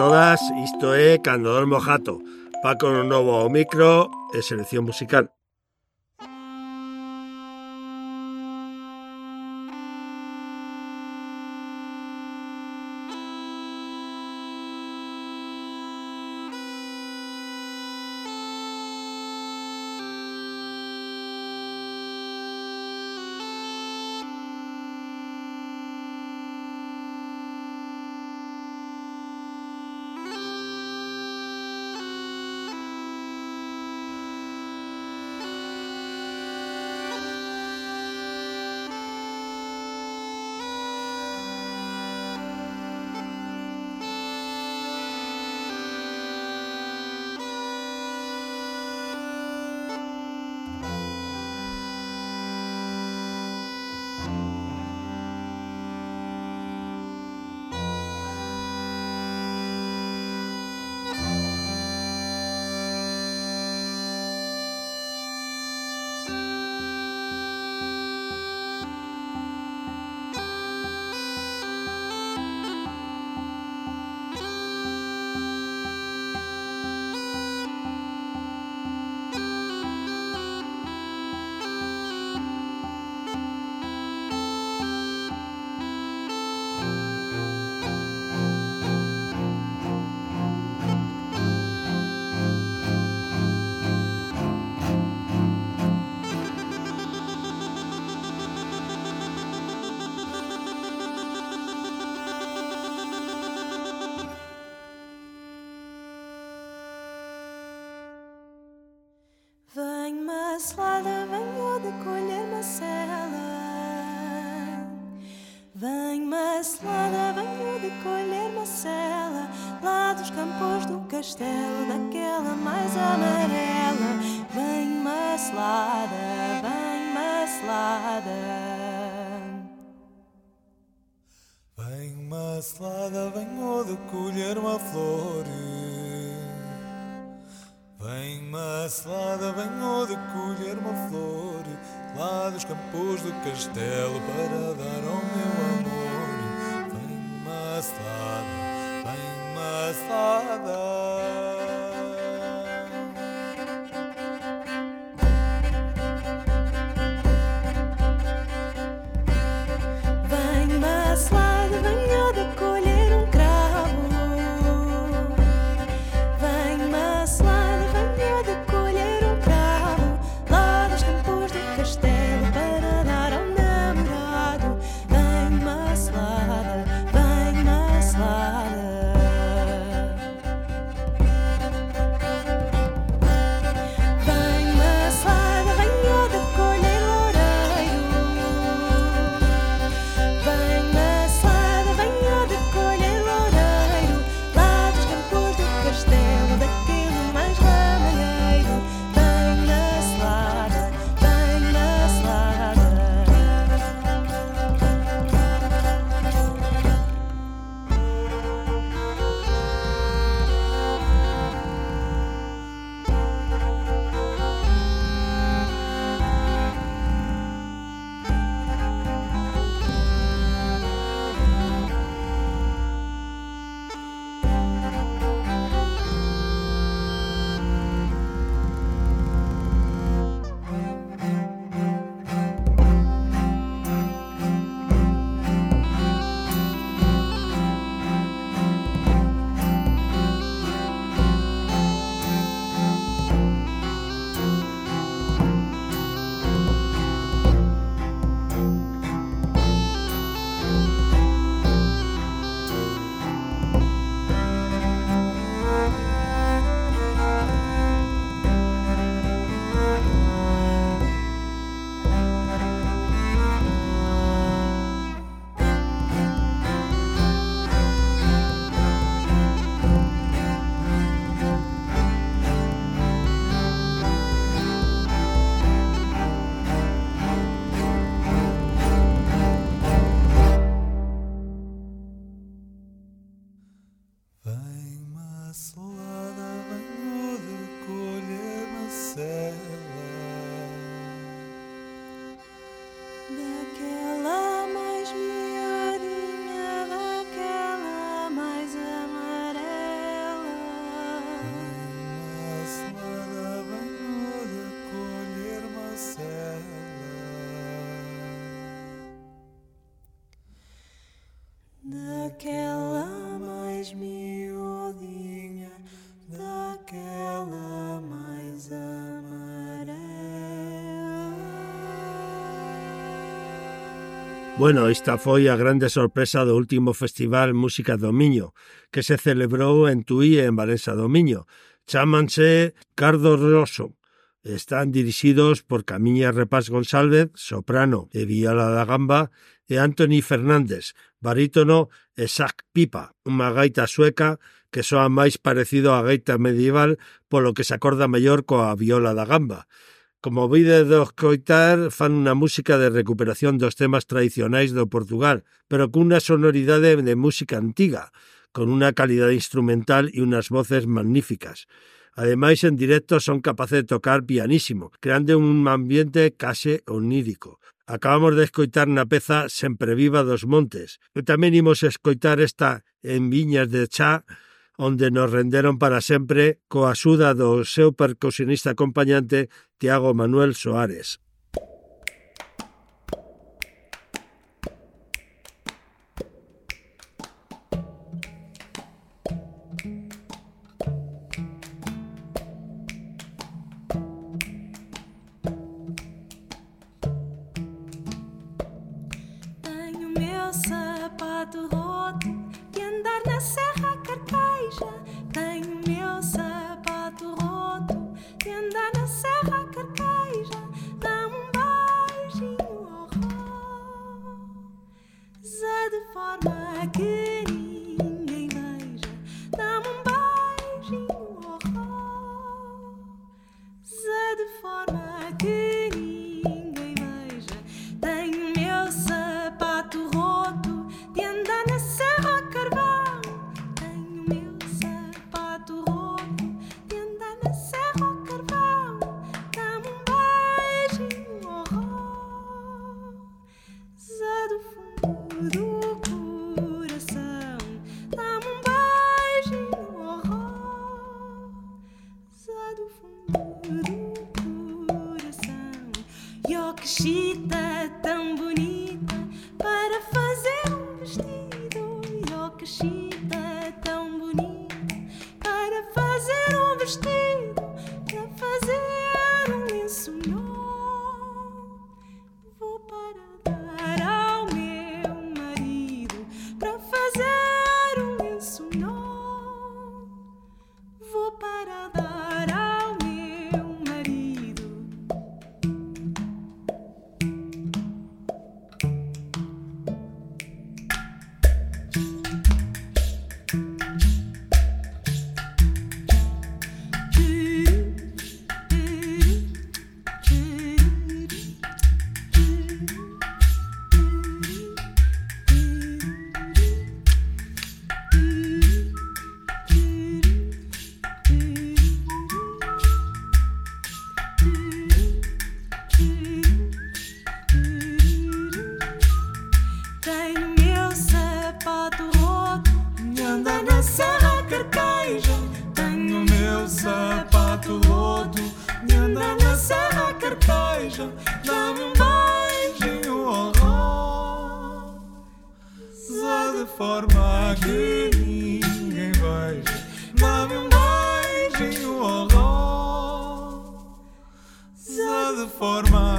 Todas, isto é Cando Dormo Jato, pa con un novo ao micro e selección musical. Castelo, daquela mais amarela. Vem macelada, vem macelada. Vem macelada, venho de colher uma flor. Vem macelada, venho de colher uma flor Lá dos campos do castelo para dar ao meu amor Bueno, esta foi a grande sorpresa do último Festival Música do Miño, que se celebrou en Tui e en Valença do Miño. Chámanse Cardo Rosso. Están dirixidos por Camiña Repás González, soprano e viola da gamba, e Anthony Fernández, barítono e Sac Pipa, unha gaita sueca que soa máis parecido á gaita medieval, polo que se acorda mellor coa viola da gamba. Como vide do coitar, fan unha música de recuperación dos temas tradicionais do Portugal, pero cunha sonoridade de música antiga, con unha calidade instrumental e unhas voces magníficas. Ademais, en directo son capaces de tocar pianísimo, creando un ambiente case onírico. Acabamos de escoitar na peza Sempre Viva dos Montes, e tamén imos escoitar esta en Viñas de Chá, onde nos renderon para sempre coa axuda do seu percusionista acompañante Tiago Manuel Soares.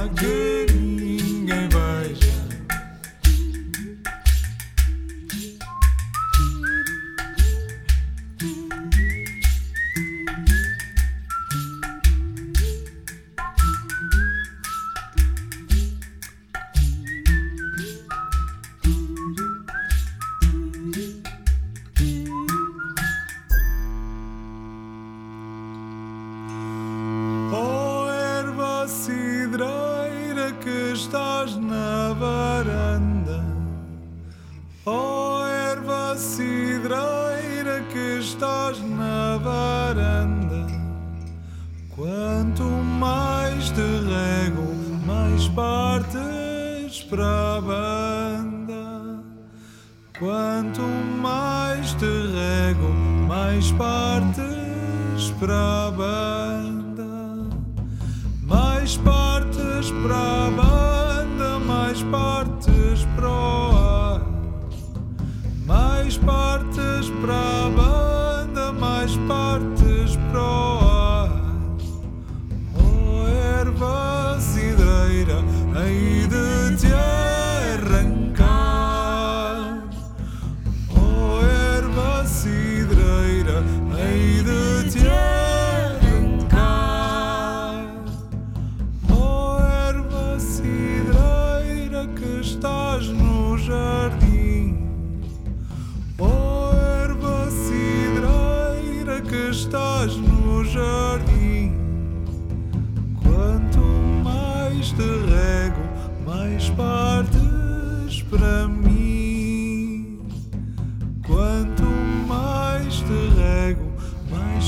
Good.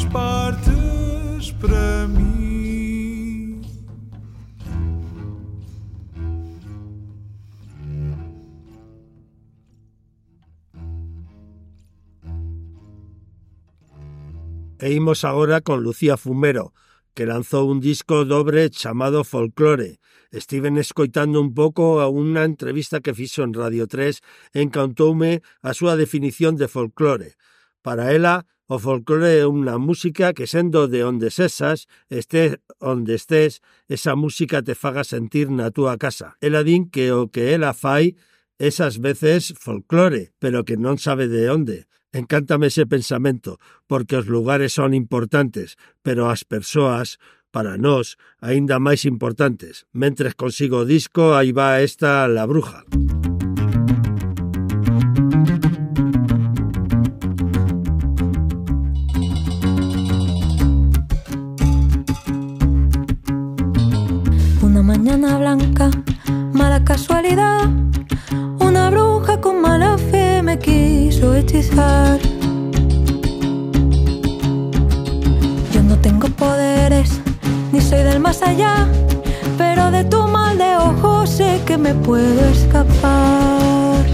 partes para mim. E imos agora con Lucía Fumero, que lanzou un disco dobre chamado Folklore. Estiven escoitando un pouco a unha entrevista que fixo en Radio 3 e encantoume a súa definición de folklore. Para ela, o folclore é unha música que sendo de onde sesas, estés onde estés, esa música te faga sentir na túa casa. Ela din que o que ela fai esas veces folclore, pero que non sabe de onde. Encántame ese pensamento, porque os lugares son importantes, pero as persoas para nós, aínda máis importantes. Mentres consigo o disco, aí va esta La Bruja. Mañana blanca, mala casualidad. Una bruja con mala fe me quiso hechizar. Yo no tengo poderes, ni soy del más allá. Pero de tu mal de ojo sé que me puedo escapar.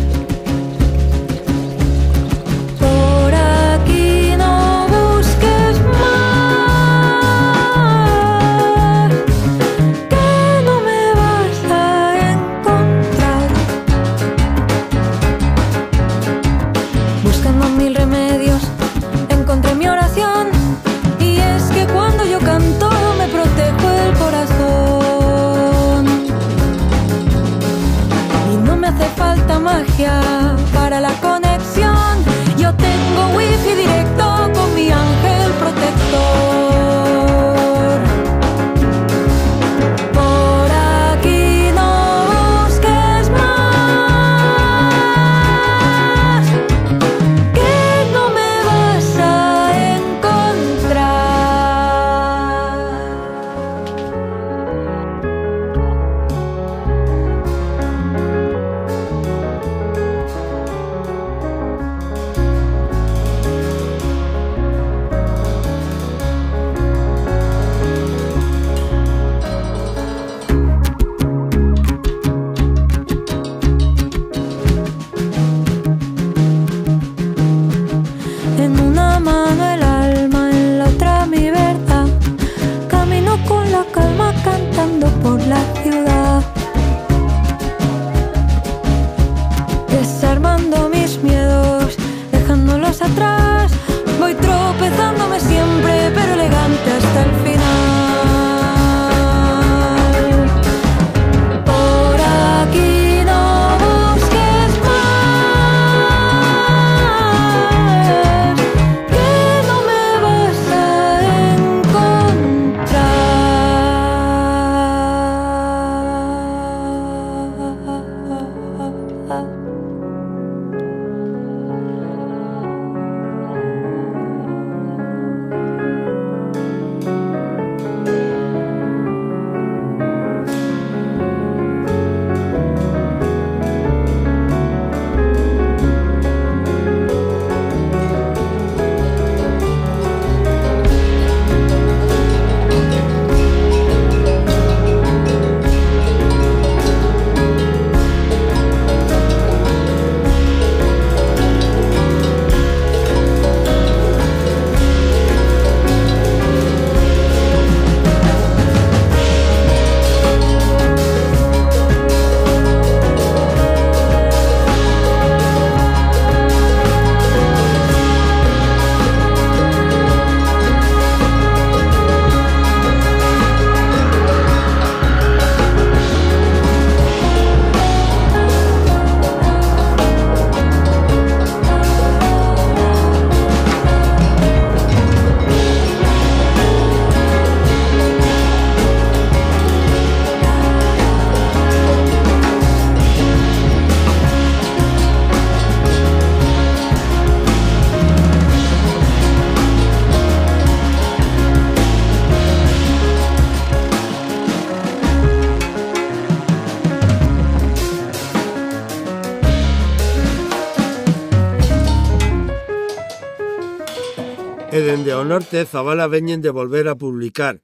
onte Zabala veñen de volver a publicar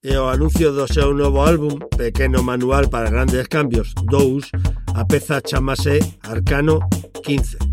e o anuncio do seu novo álbum Pequeno Manual para Grandes Cambios 2 a peza chamase Arcano 15.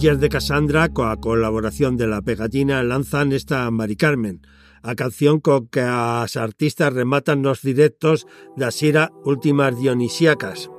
Semillas de Cassandra, la colaboración de La Pegatina, lanzan esta Mari Carmen, canción con que as artistas rematan los directos de xira Últimas Dionisíacas.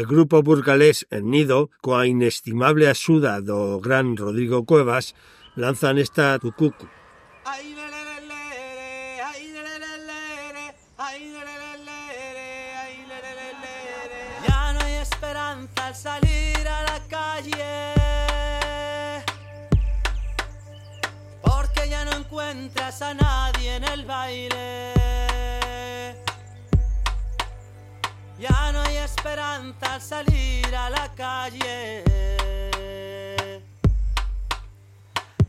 El grupo burgalés El Nido, coa inestimable axuda do gran Rodrigo Cuevas, lanzan esta tucucu. Ya porque ya no encuentras a nadie en el baile. ya no hay esperanza al salir a la calle.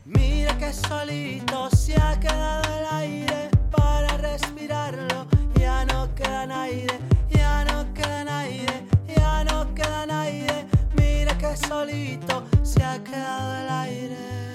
Mira que solito se ha quedado el aire para respirarlo, ya no queda aire, ya no queda aire, ya no queda aire. Mira que solito se ha quedado el aire.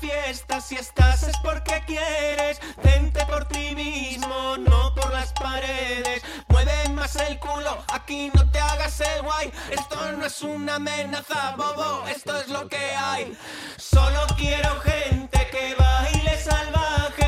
fiesta, si estás es porque quieres. Tente por ti mismo, no por las paredes. Mueve más el culo, aquí no te hagas el guay. Esto no es una amenaza, bobo, esto es lo que hay. Solo quiero gente que baile salvaje.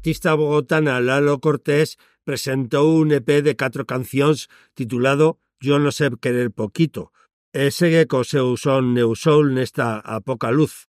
artista bogotana Lalo Cortés presentou un EP de catro cancións titulado Yo no sé querer poquito, e segue co seu son New Soul nesta a poca luz.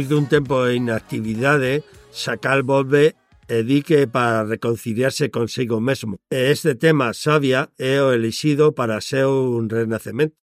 despois dun tempo en inactividade, Sacal volve e di que para reconciliarse consigo mesmo. E este tema, Sabia, é o elixido para seu renacemento.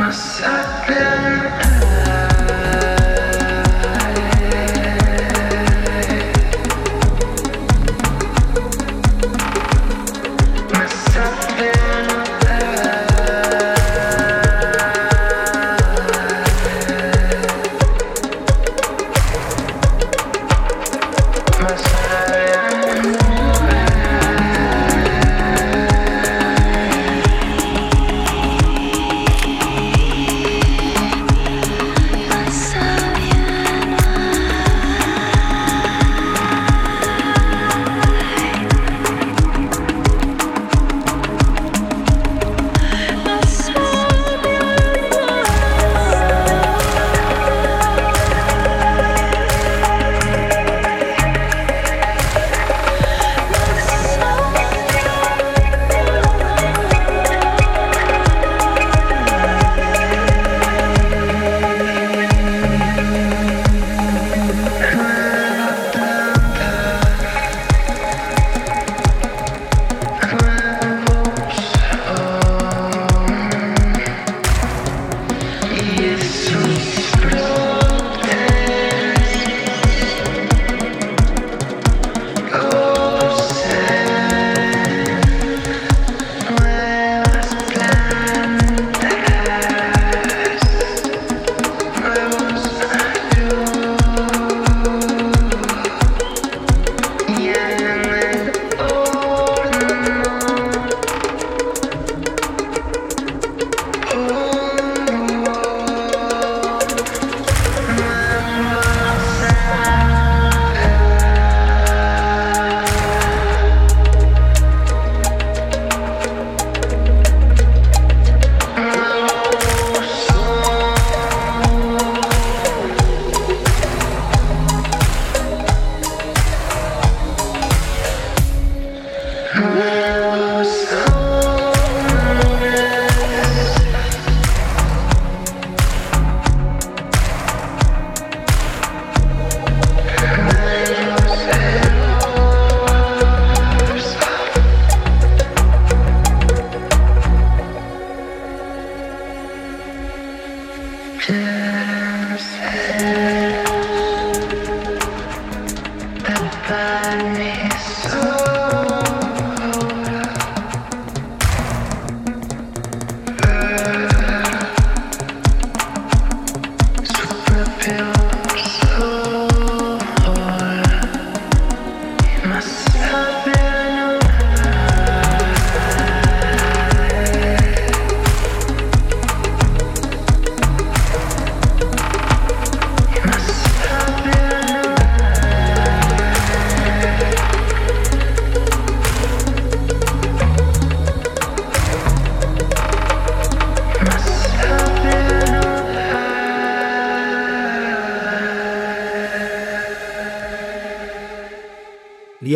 My have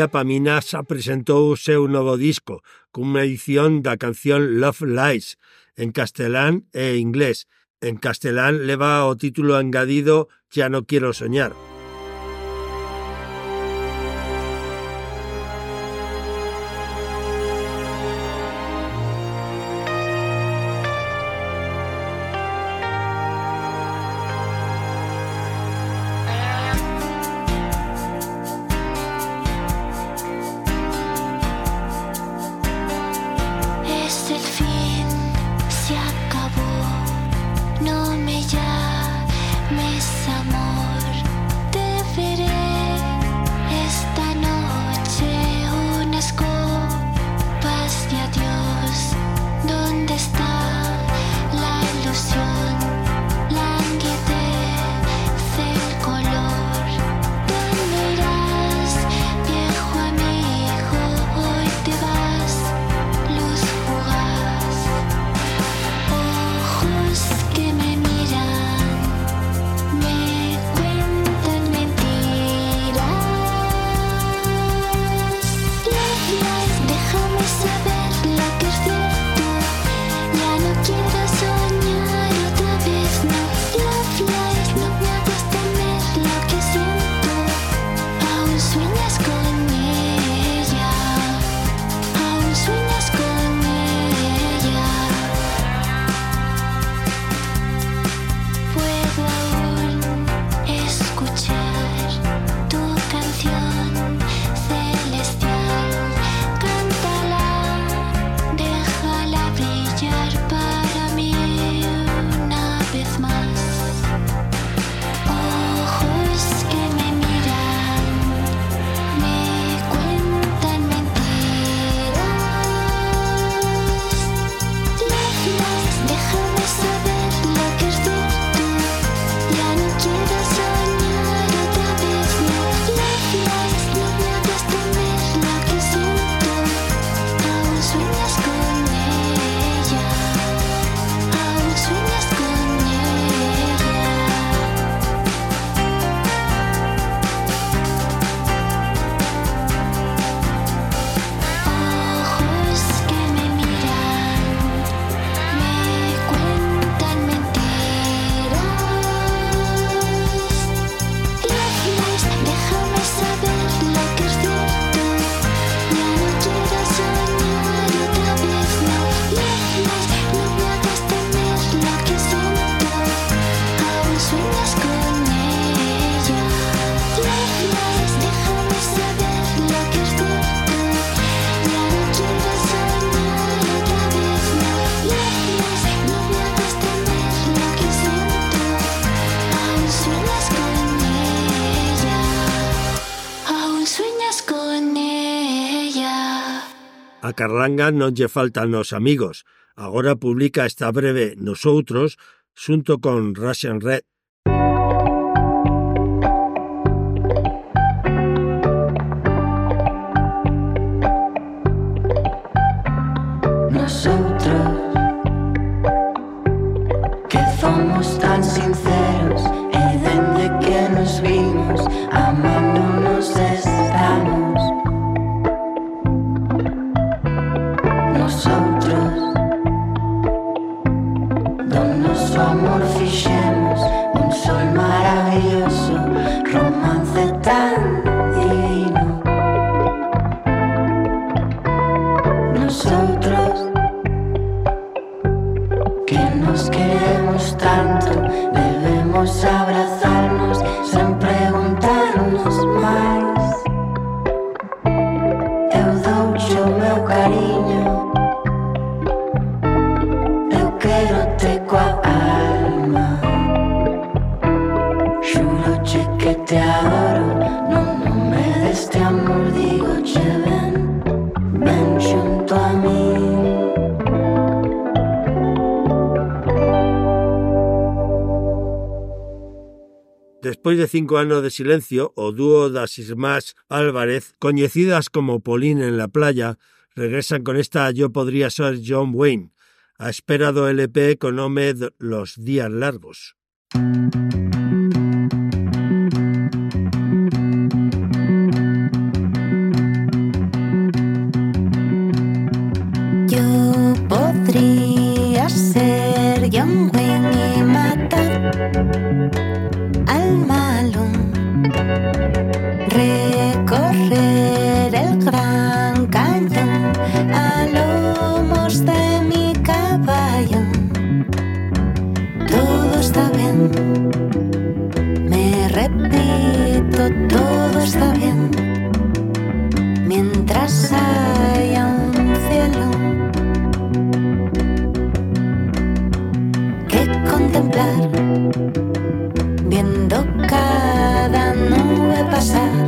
María Paminasa presentou o seu novo disco, cunha edición da canción Love Lies, en castelán e inglés. En castelán leva o título engadido Ya no quiero soñar. carranga non lle faltan os amigos. Agora publica esta breve Nosoutros xunto con Russian Red. Nosotros que somos tan sinceros debemos abrazarnos Despois de cinco anos de silencio, o dúo das Irmás Álvarez, coñecidas como Polín en la playa, regresan con esta Yo podría ser John Wayne, a espera do LP con nome Los Días Largos. Viendo cada nube pasar,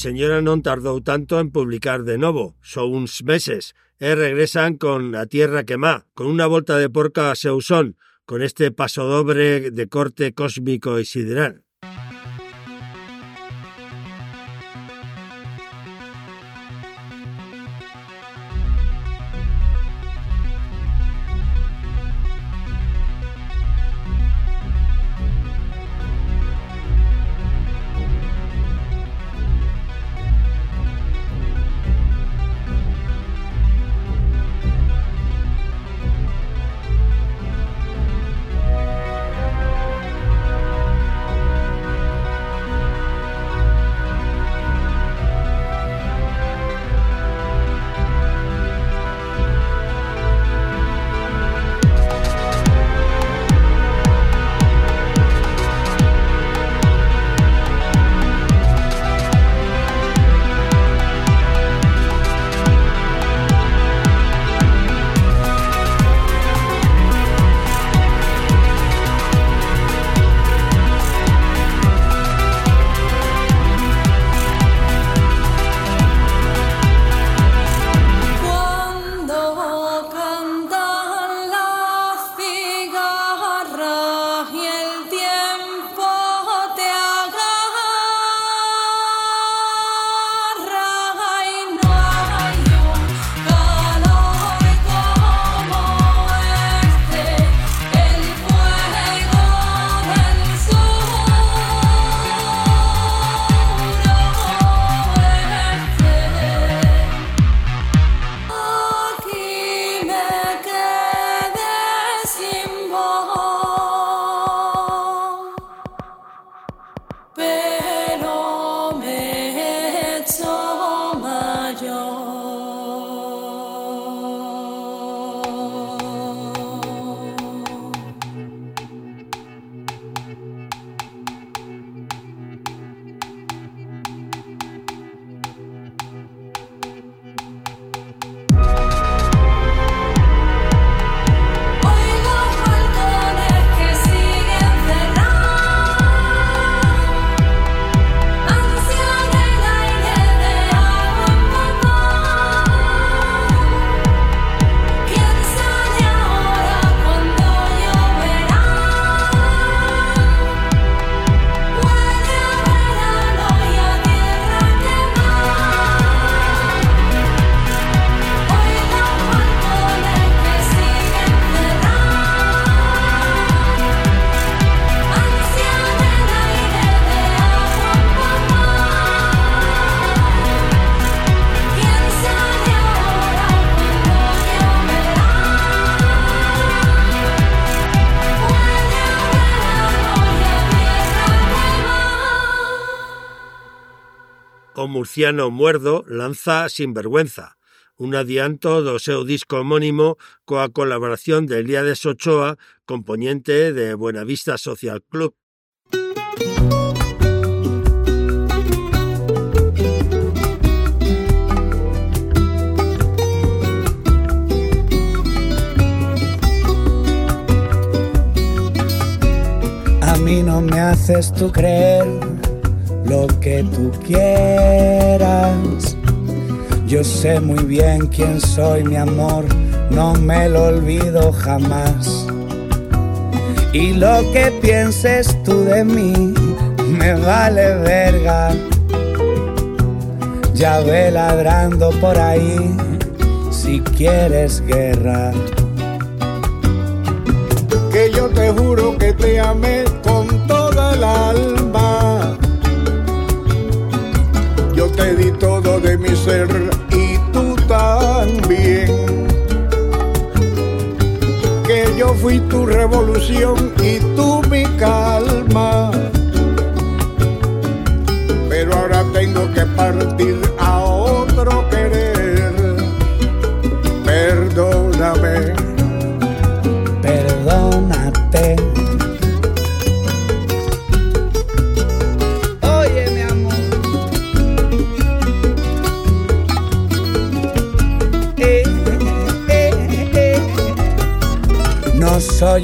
señora non tardou tanto en publicar de novo, só uns meses, e regresan con A Tierra que má, con unha volta de porca a seu son, con este pasodobre de corte cósmico e sideral. Murciano Muerdo lanza Sinvergüenza, un adianto do disco homónimo coa colaboración de Elíades Ochoa, componente de Buenavista Social Club. A mí no me haces tú creer lo que tú quieras. Yo sé muy bien quién soy, mi amor, no me lo olvido jamás. Y lo que pienses tú de mí me vale verga. Ya ve ladrando por ahí si quieres guerra. que yo te juro que te amé con toda el alma. Fui tu revolución y tú mi calma.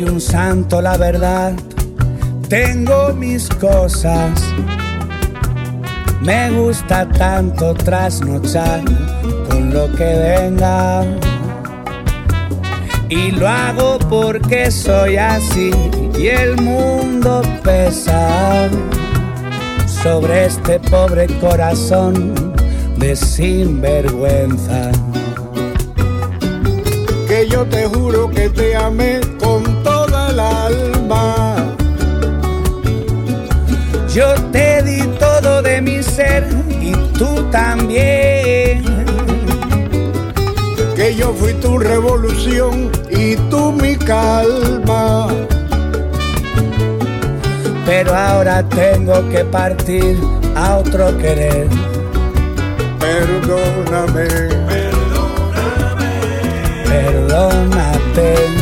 Un santo, la verdad. Tengo mis cosas. Me gusta tanto trasnochar con lo que venga. Y lo hago porque soy así y el mundo pesa sobre este pobre corazón de sinvergüenza. Que yo te juro que te amé el alma. Yo te di todo de mi ser y tú también. Que yo fui tu revolución y tú mi calma. Pero ahora tengo que partir a otro querer. Perdóname, Perdónate,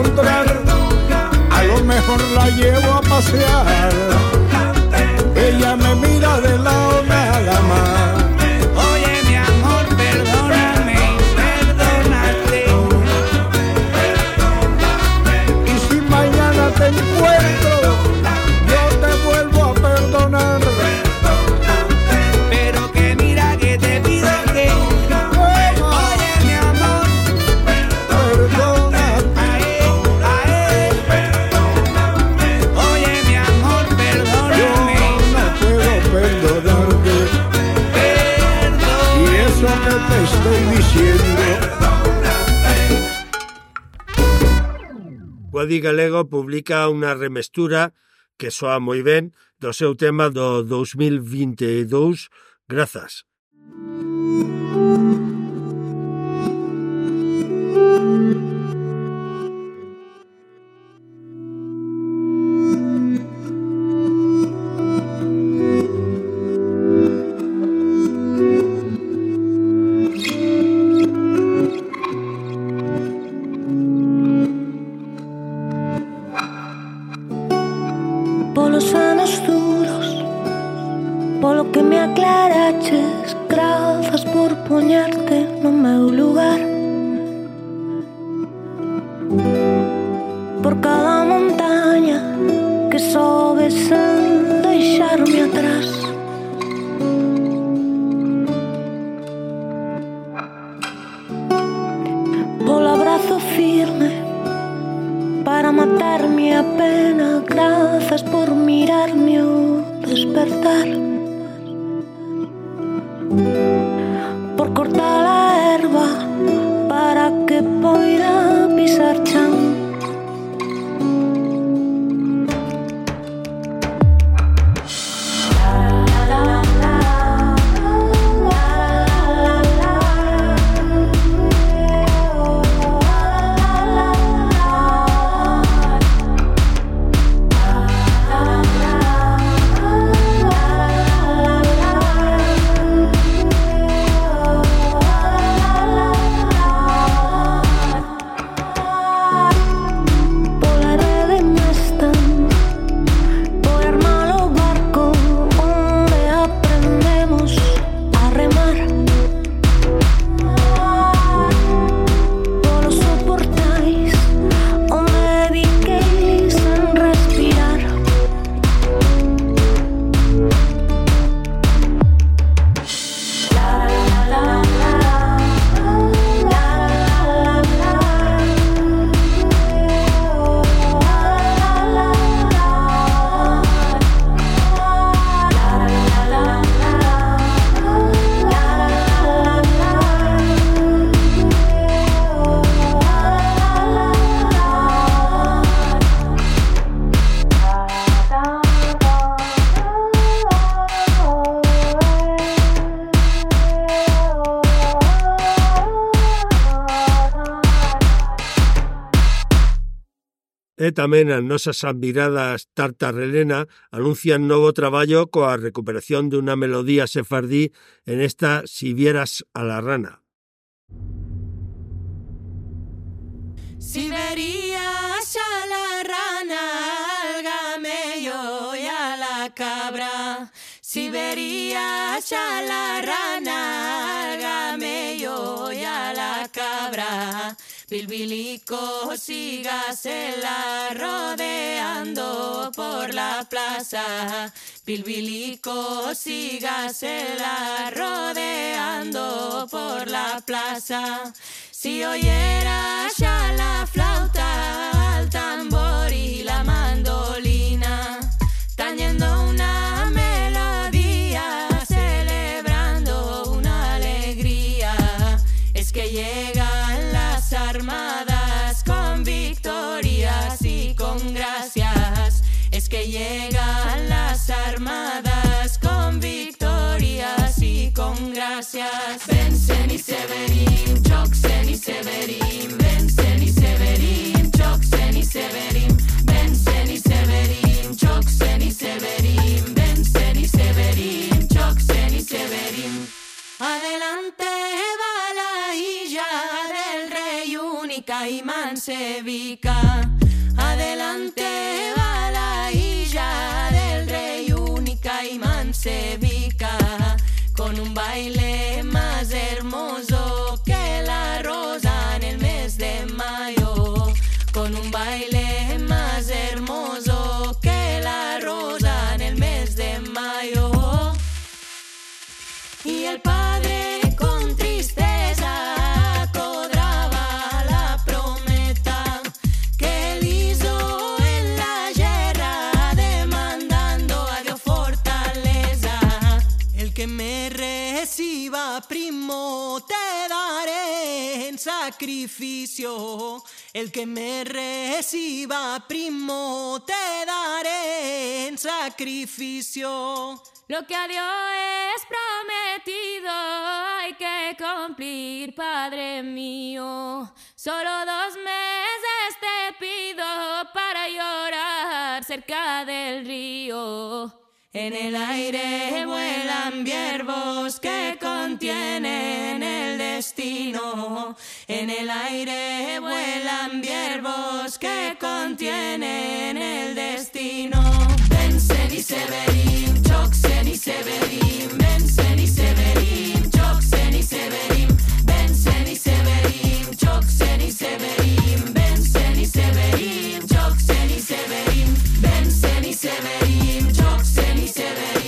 encontrar, a lo mejor la llevo a pasear. Ella me mira de lado nada más. publica unha remestura que soa moi ben do seu tema do 2022 Grazas. Thank you. Tamén as nosas admiradas Tartarrelena anuncian novo traballo coa recuperación dunha melodía sefardí en esta Si vieras a la rana. Si verías a la rana, al gamello y a la cabra. Si verías a la rana, al gamello y a la cabra. Bilbilico, sígasela rodeando por la plaza. Bilbilico, sígasela rodeando por la plaza. Si oyeras ya la flauta, el tambor y la mandolina, tañendo una melodía, celebrando una alegría, es que llegan llegan las armadas con victorias y con gracias. Vencen y Severín, Joxen y Severín, vencen y Severín, Joxen y Severín, vencen y Severín, Joxen y Severín, vencen y Severín, Joxen y Severín. Adelante va la hija del rey única y mansevica. Adelante va y mansevica. Con un baile sacrificio. El que me reciba primo te daré en sacrificio. Lo que a Dios es prometido hay que cumplir, Padre mío. Solo dos meses te pido para llorar cerca del río. En el aire vuelan viervos que contienen el destino. En el aire vuelan viervos que contienen el destino. Bensen y Severin, Choxen y Severin, Bensen y Severin, Choxen y Severin, Bensen y Severin, Choxen y Severin, Bensen y Severin, Choxen y Severin, Bensen y Severin, Choxen y Severin.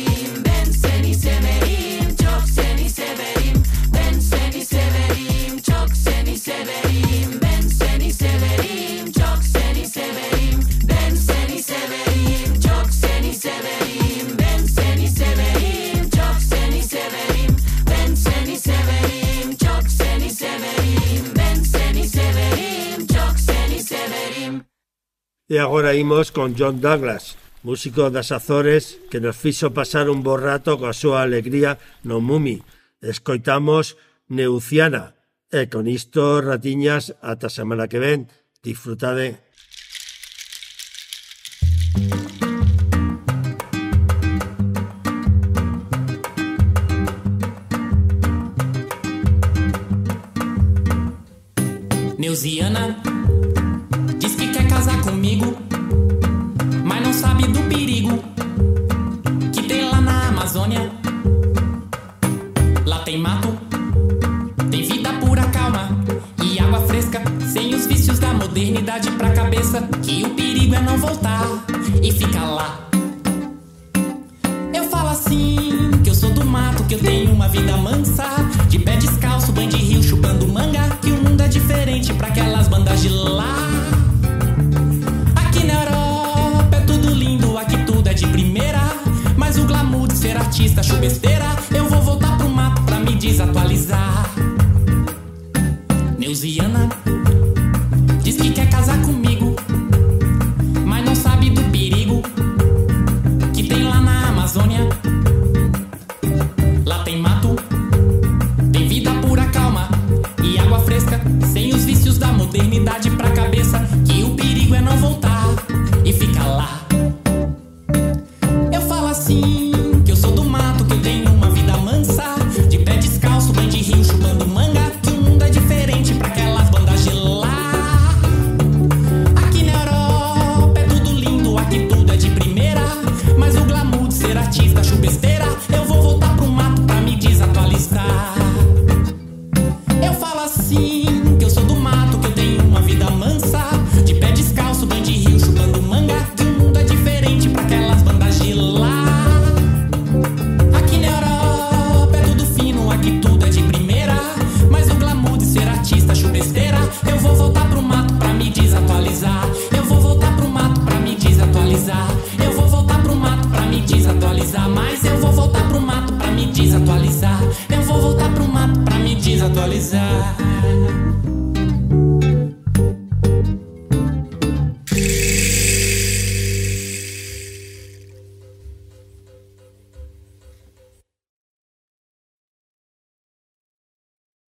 E agora imos con John Douglas, músico das Azores, que nos fixo pasar un borrato coa súa alegría no Mumi. Escoitamos Neuciana e con isto, ratiñas, ata a semana que ven. Disfrutade. Neuziana vida mansa. De pé descalço, banho de rio, chupando manga. Que o mundo é diferente pra aquelas bandas de lá. Aqui na Europa é tudo lindo, aqui tudo é de primeira. Mas o glamour de ser artista, acho besteira. Eu vou voltar pro mato pra me desatualizar.